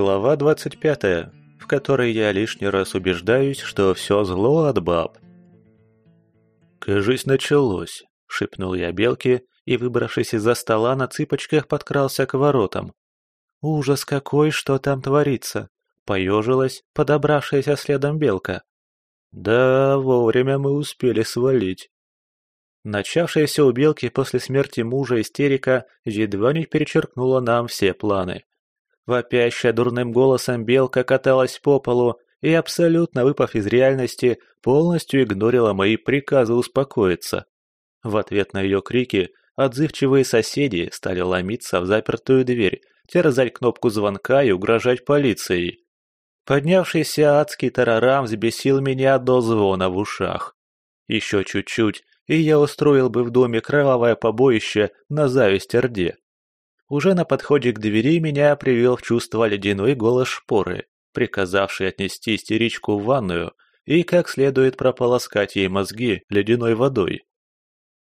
Глава 25, в которой я лишний раз убеждаюсь, что все зло от баб. «Кажись, началось», — шепнул я Белке и, выбравшись из-за стола, на цыпочках подкрался к воротам. «Ужас какой, что там творится!» — поежилась подобравшаяся следом Белка. «Да, вовремя мы успели свалить». Начавшаяся у Белки после смерти мужа истерика едва не перечеркнула нам все планы. Вопящая дурным голосом белка каталась по полу и, абсолютно выпав из реальности, полностью игнорила мои приказы успокоиться. В ответ на ее крики отзывчивые соседи стали ломиться в запертую дверь, терзать кнопку звонка и угрожать полицией. Поднявшийся адский тарарам взбесил меня до звона в ушах. Еще чуть-чуть, и я устроил бы в доме кровавое побоище на зависть Орде. Уже на подходе к двери меня привел в чувство ледяной голос шпоры, приказавший отнести истеричку в ванную и как следует прополоскать ей мозги ледяной водой.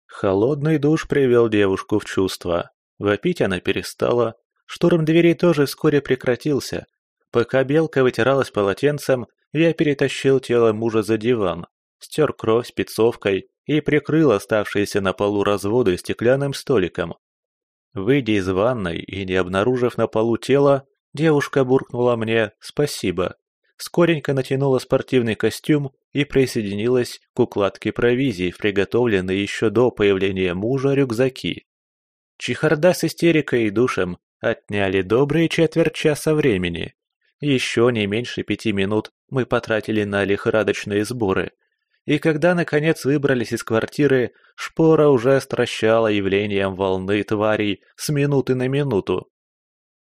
Холодный душ привел девушку в чувство. Вопить она перестала. Штурм двери тоже вскоре прекратился. Пока белка вытиралась полотенцем, я перетащил тело мужа за диван, стер кровь спецовкой и прикрыл оставшиеся на полу разводы стеклянным столиком. Выйдя из ванной и не обнаружив на полу тело, девушка буркнула мне «спасибо». Скоренько натянула спортивный костюм и присоединилась к укладке провизии в приготовленные еще до появления мужа рюкзаки. Чехарда с истерикой и душем отняли добрые четверть часа времени. Еще не меньше пяти минут мы потратили на лихорадочные сборы – и когда, наконец, выбрались из квартиры, шпора уже стращала явлением волны тварей с минуты на минуту.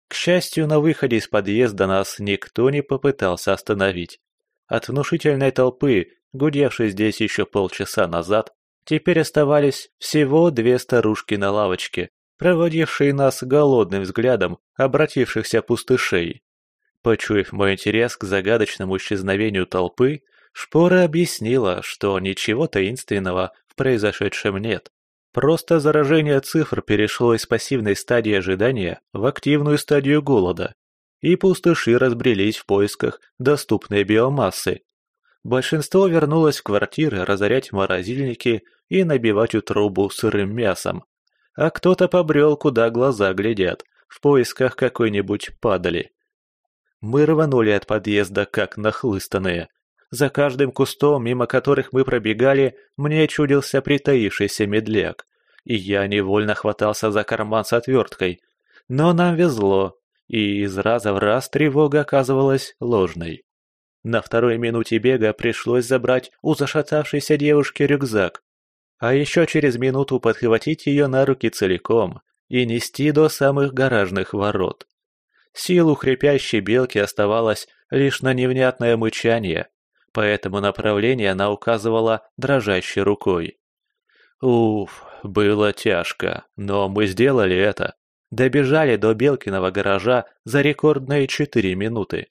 К счастью, на выходе из подъезда нас никто не попытался остановить. От внушительной толпы, гудевшей здесь еще полчаса назад, теперь оставались всего две старушки на лавочке, проводившие нас голодным взглядом обратившихся пустышей. Почуяв мой интерес к загадочному исчезновению толпы, Шпора объяснила, что ничего таинственного в произошедшем нет. Просто заражение цифр перешло из пассивной стадии ожидания в активную стадию голода, и пустыши разбрелись в поисках доступной биомассы. Большинство вернулось в квартиры разорять морозильники и набивать утробу сырым мясом. А кто-то побрел, куда глаза глядят, в поисках какой-нибудь падали. Мы рванули от подъезда, как нахлыстанные, за каждым кустом, мимо которых мы пробегали, мне чудился притаившийся медляк, и я невольно хватался за карман с отверткой. Но нам везло, и из раза в раз тревога оказывалась ложной. На второй минуте бега пришлось забрать у зашатавшейся девушки рюкзак, а еще через минуту подхватить ее на руки целиком и нести до самых гаражных ворот. Силу хрипящей белки оставалось лишь на невнятное мычание, по этому направлению она указывала дрожащей рукой. Уф, было тяжко, но мы сделали это. Добежали до Белкиного гаража за рекордные четыре минуты.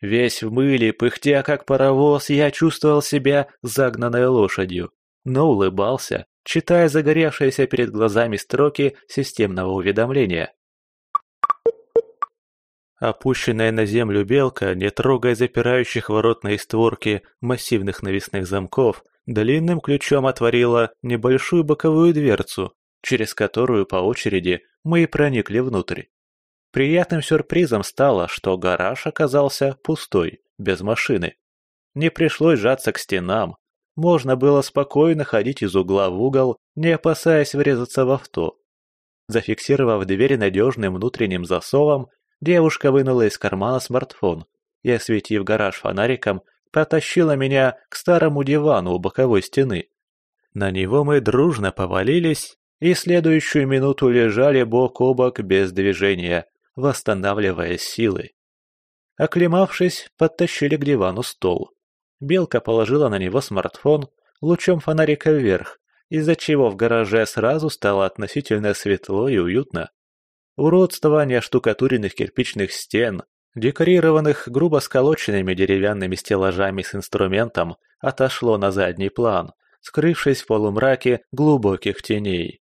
Весь в мыле, пыхтя как паровоз, я чувствовал себя загнанной лошадью, но улыбался, читая загоревшиеся перед глазами строки системного уведомления. Опущенная на землю белка, не трогая запирающих воротные створки массивных навесных замков, длинным ключом отворила небольшую боковую дверцу, через которую по очереди мы и проникли внутрь. Приятным сюрпризом стало, что гараж оказался пустой, без машины. Не пришлось сжаться к стенам. Можно было спокойно ходить из угла в угол, не опасаясь врезаться в авто. Зафиксировав дверь надежным внутренним засовом, Девушка вынула из кармана смартфон и, осветив гараж фонариком, потащила меня к старому дивану у боковой стены. На него мы дружно повалились и следующую минуту лежали бок о бок без движения, восстанавливая силы. Оклемавшись, подтащили к дивану стол. Белка положила на него смартфон лучом фонарика вверх, из-за чего в гараже сразу стало относительно светло и уютно. Уродствование штукатуренных кирпичных стен, декорированных грубо сколоченными деревянными стеллажами с инструментом, отошло на задний план, скрывшись в полумраке глубоких теней.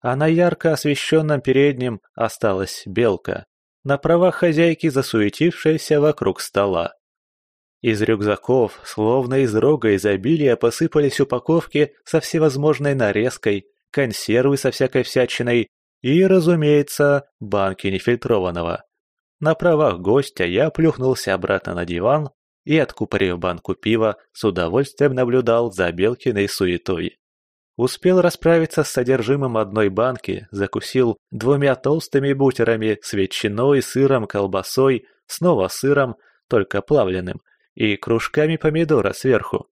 А на ярко освещенном переднем осталась белка. на правах хозяйки, засуетившейся вокруг стола. Из рюкзаков, словно из рога изобилия, посыпались упаковки со всевозможной нарезкой, консервы со всякой всячиной и, разумеется, банки нефильтрованного. На правах гостя я плюхнулся обратно на диван и, откупорив банку пива, с удовольствием наблюдал за Белкиной суетой. Успел расправиться с содержимым одной банки, закусил двумя толстыми бутерами с ветчиной, сыром, колбасой, снова сыром, только плавленым, и кружками помидора сверху.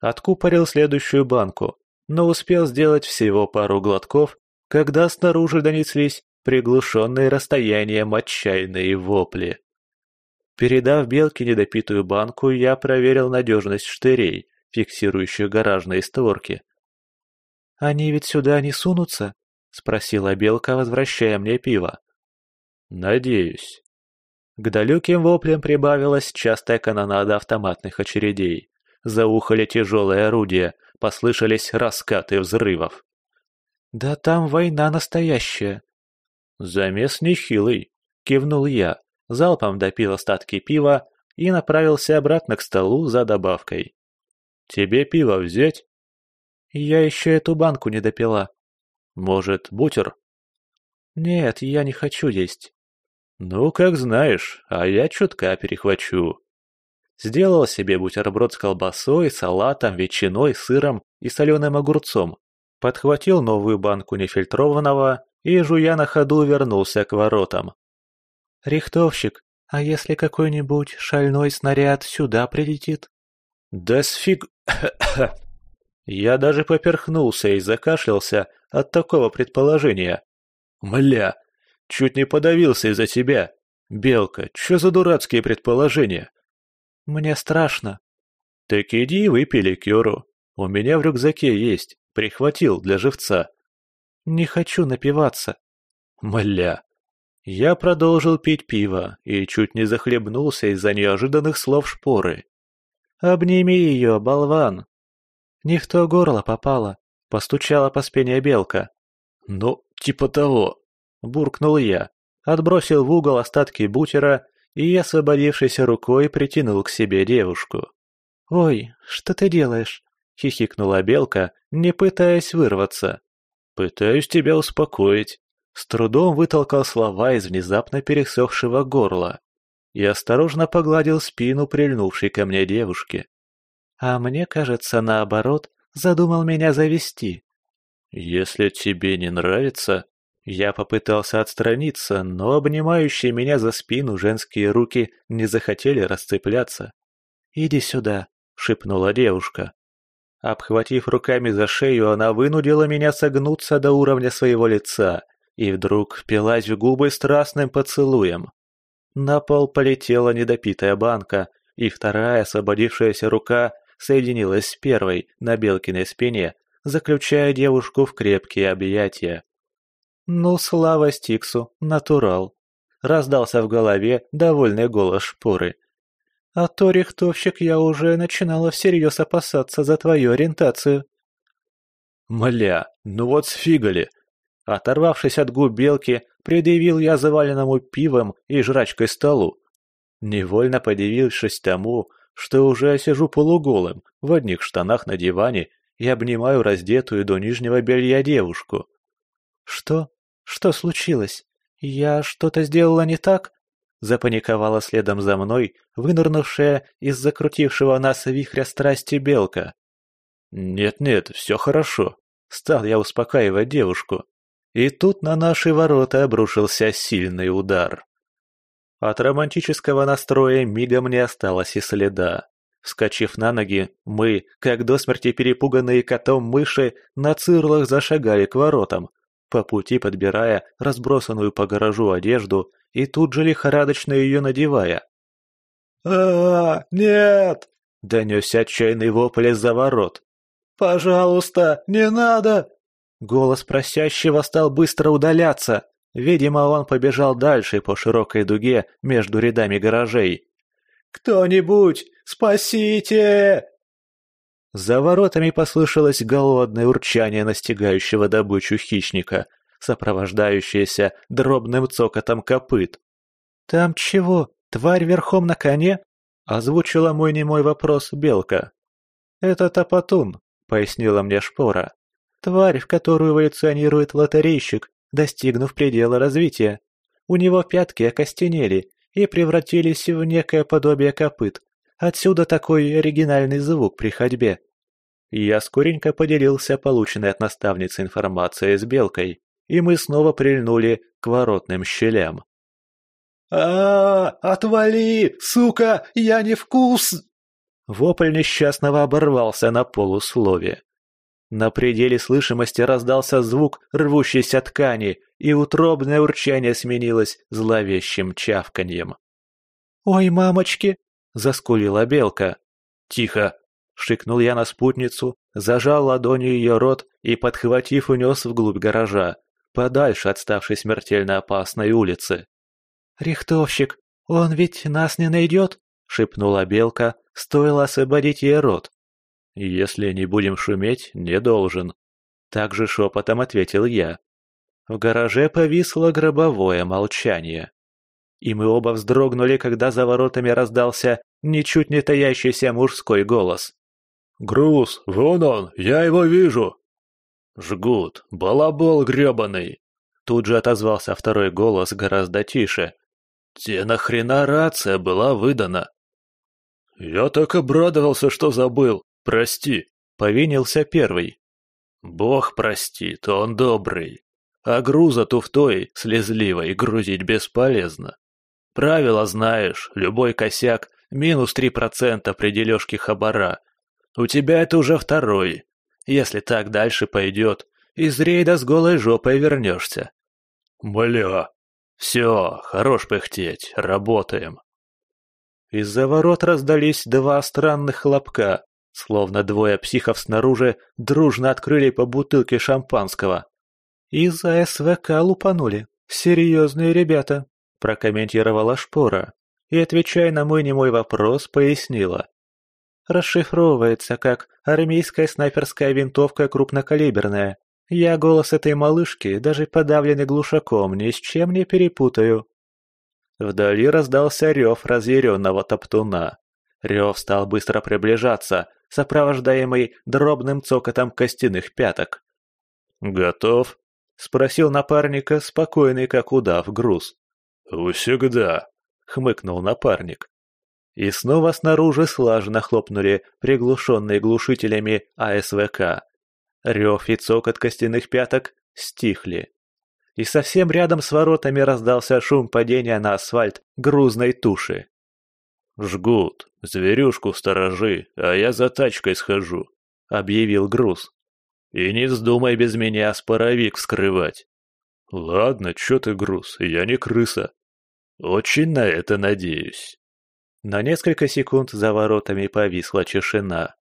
Откупорил следующую банку, но успел сделать всего пару глотков, когда снаружи донеслись приглушенные расстоянием отчаянные вопли. Передав Белке недопитую банку, я проверил надежность штырей, фиксирующих гаражные створки. «Они ведь сюда не сунутся?» — спросила Белка, возвращая мне пиво. «Надеюсь». К далеким воплям прибавилась частая канонада автоматных очередей. Заухали тяжелые орудия, послышались раскаты взрывов. «Да там война настоящая». «Замес нехилый», — кивнул я, залпом допил остатки пива и направился обратно к столу за добавкой. «Тебе пиво взять?» «Я еще эту банку не допила». «Может, бутер?» «Нет, я не хочу есть». «Ну, как знаешь, а я чутка перехвачу». Сделал себе бутерброд с колбасой, салатом, ветчиной, сыром и соленым огурцом. Подхватил новую банку нефильтрованного и, жуя на ходу, вернулся к воротам. «Рихтовщик, а если какой-нибудь шальной снаряд сюда прилетит?» «Да сфиг...» Я даже поперхнулся и закашлялся от такого предположения. «Мля, Чуть не подавился из-за тебя. Белка, что за дурацкие предположения? Мне страшно. Так иди выпей ликеру. У меня в рюкзаке есть. Прихватил для живца. Не хочу напиваться. Мля. Я продолжил пить пиво и чуть не захлебнулся из-за неожиданных слов шпоры. «Обними ее, болван!» «Не в то горло попала», — постучала по спине белка. «Ну, типа того», буркнул я, отбросил в угол остатки бутера и, освободившейся рукой, притянул к себе девушку. «Ой, что ты делаешь?» — хихикнула белка, не пытаясь вырваться. «Пытаюсь тебя успокоить». С трудом вытолкал слова из внезапно пересохшего горла и осторожно погладил спину прильнувшей ко мне девушки. «А мне кажется, наоборот, задумал меня завести». «Если тебе не нравится...» Я попытался отстраниться, но обнимающие меня за спину женские руки не захотели расцепляться. «Иди сюда», — шепнула девушка. Обхватив руками за шею, она вынудила меня согнуться до уровня своего лица и вдруг впилась в губы страстным поцелуем. На пол полетела недопитая банка, и вторая освободившаяся рука соединилась с первой на Белкиной спине, заключая девушку в крепкие объятия. «Ну, слава Стиксу, натурал!» — раздался в голове довольный голос шпоры. «А то, рихтовщик, я уже начинала всерьез опасаться за твою ориентацию». «Мля, ну вот сфигали!» Оторвавшись от губ белки, предъявил я заваленному пивом и жрачкой столу. Невольно подивившись тому, что уже сижу полуголым, в одних штанах на диване и обнимаю раздетую до нижнего белья девушку. «Что?» «Что случилось? Я что-то сделала не так?» Запаниковала следом за мной, вынырнувшая из закрутившего нас вихря страсти белка. «Нет-нет, все хорошо», — стал я успокаивать девушку. И тут на наши ворота обрушился сильный удар. От романтического настроя мигом не осталось и следа. Вскочив на ноги, мы, как до смерти перепуганные котом мыши, на цирлах зашагали к воротам, по пути подбирая разбросанную по гаражу одежду и тут же лихорадочно ее надевая. а, -а, -а нет!» — донесся отчаянный вопль из-за ворот. «Пожалуйста, не надо!» Голос просящего стал быстро удаляться. Видимо, он побежал дальше по широкой дуге между рядами гаражей. «Кто-нибудь, спасите!» За воротами послышалось голодное урчание настигающего добычу хищника, сопровождающееся дробным цокотом копыт. «Там чего, тварь верхом на коне?» — озвучила мой немой вопрос Белка. «Это Топотун», — пояснила мне Шпора. «Тварь, в которую эволюционирует лотерейщик, достигнув предела развития. У него пятки окостенели и превратились в некое подобие копыт. Отсюда такой оригинальный звук при ходьбе. Я скоренько поделился полученной от наставницы информацией с Белкой, и мы снова прильнули к воротным щелям. а, -а, -а Отвали, сука! Я не вкус!» Вопль несчастного оборвался на полуслове. На пределе слышимости раздался звук рвущейся ткани, и утробное урчание сменилось зловещим чавканьем. «Ой, мамочки!» — заскулила белка. «Тихо!» — шикнул я на спутницу, зажал ладонью ее рот и, подхватив, унес вглубь гаража, подальше от ставшей смертельно опасной улицы. «Рихтовщик, он ведь нас не найдет?» — шепнула белка, стоило освободить ей рот. «Если не будем шуметь, не должен», — также шепотом ответил я. В гараже повисло гробовое молчание. И мы оба вздрогнули, когда за воротами раздался ничуть не таящийся мужской голос. «Груз, вон он, я его вижу!» «Жгут, балабол гребаный!» Тут же отозвался второй голос гораздо тише. «Те нахрена рация была выдана?» «Я так обрадовался, что забыл!» «Прости», — повинился первый. «Бог простит, он добрый. А груза туфтой, слезливой, грузить бесполезно. Правило знаешь, любой косяк — минус три процента при дележке хабара. У тебя это уже второй. Если так дальше пойдет, из рейда с голой жопой вернешься». «Бля!» «Все, хорош пыхтеть, работаем». Из-за ворот раздались два странных хлопка, Словно двое психов снаружи дружно открыли по бутылке шампанского. «Из-за СВК лупанули. Серьезные ребята», – прокомментировала Шпора. И, отвечая на мой немой вопрос, пояснила. Расшифровывается как «армейская снайперская винтовка крупнокалиберная». Я голос этой малышки, даже подавленный глушаком, ни с чем не перепутаю. Вдали раздался рев разъяренного топтуна. Рев стал быстро приближаться, сопровождаемый дробным цокотом костяных пяток. «Готов?» — спросил напарника, спокойный как удав груз. «Всегда», — хмыкнул напарник. И снова снаружи слаженно хлопнули приглушенные глушителями АСВК. Рев и цокот костяных пяток стихли. И совсем рядом с воротами раздался шум падения на асфальт грузной туши. «Жгут, зверюшку сторожи, а я за тачкой схожу», — объявил груз. «И не вздумай без меня споровик вскрывать». «Ладно, чё ты, груз, я не крыса». «Очень на это надеюсь». На несколько секунд за воротами повисла тишина.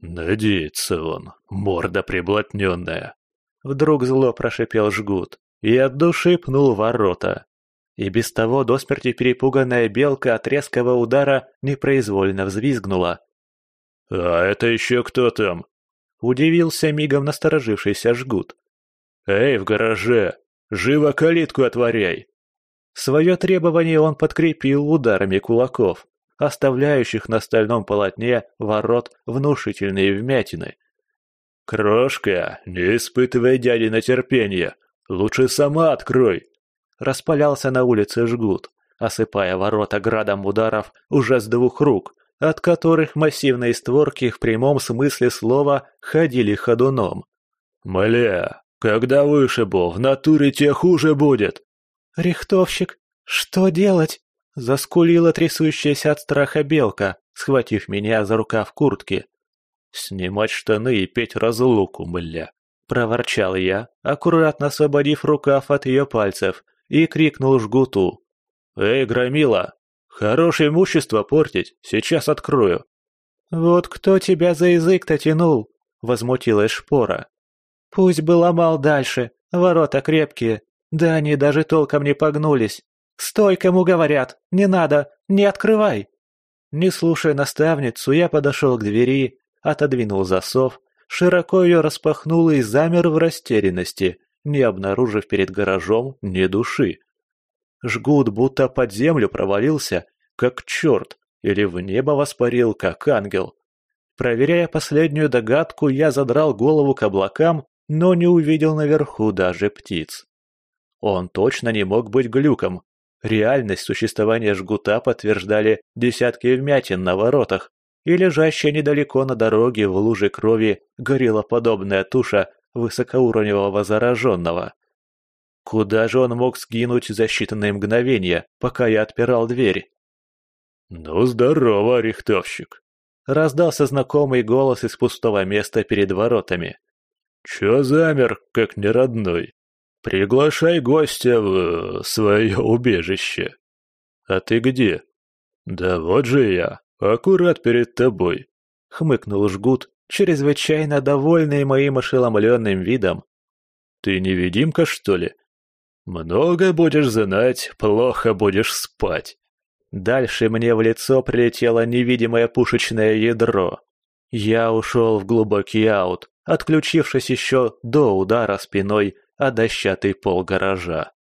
«Надеется он, морда приблотненная», — вдруг зло прошипел жгут и от души пнул ворота. И без того до смерти перепуганная белка от резкого удара непроизвольно взвизгнула. «А это еще кто там?» – удивился мигом насторожившийся жгут. «Эй, в гараже! Живо калитку отворяй!» Свое требование он подкрепил ударами кулаков, оставляющих на стальном полотне ворот внушительные вмятины. «Крошка, не испытывай дяди на терпение, лучше сама открой!» распалялся на улице жгут, осыпая ворота градом ударов уже с двух рук, от которых массивные створки в прямом смысле слова ходили ходуном. «Мля, когда вышибу, в натуре тебе хуже будет!» «Рихтовщик, что делать?» — заскулила трясущаяся от страха белка, схватив меня за рукав куртки. «Снимать штаны и петь разлуку, мля!» — проворчал я, аккуратно освободив рукав от ее пальцев и крикнул жгуту. «Эй, громила! Хорошее имущество портить, сейчас открою!» «Вот кто тебя за язык-то тянул?» — возмутилась шпора. «Пусть бы ломал дальше, ворота крепкие, да они даже толком не погнулись. Стой, кому говорят, не надо, не открывай!» Не слушая наставницу, я подошел к двери, отодвинул засов, широко ее распахнул и замер в растерянности, не обнаружив перед гаражом ни души. Жгут будто под землю провалился, как черт, или в небо воспарил, как ангел. Проверяя последнюю догадку, я задрал голову к облакам, но не увидел наверху даже птиц. Он точно не мог быть глюком. Реальность существования жгута подтверждали десятки вмятин на воротах, и лежащая недалеко на дороге в луже крови гориллоподобная туша высокоуровневого зараженного. Куда же он мог сгинуть за считанные мгновения, пока я отпирал дверь? «Ну, здорово, рихтовщик!» Раздался знакомый голос из пустого места перед воротами. «Чё замер, как неродной? Приглашай гостя в свое убежище». «А ты где?» «Да вот же я, аккурат перед тобой», — хмыкнул жгут, чрезвычайно довольный моим ошеломленным видом. «Ты невидимка, что ли?» «Много будешь знать, плохо будешь спать». Дальше мне в лицо прилетело невидимое пушечное ядро. Я ушел в глубокий аут, отключившись еще до удара спиной о дощатый пол гаража.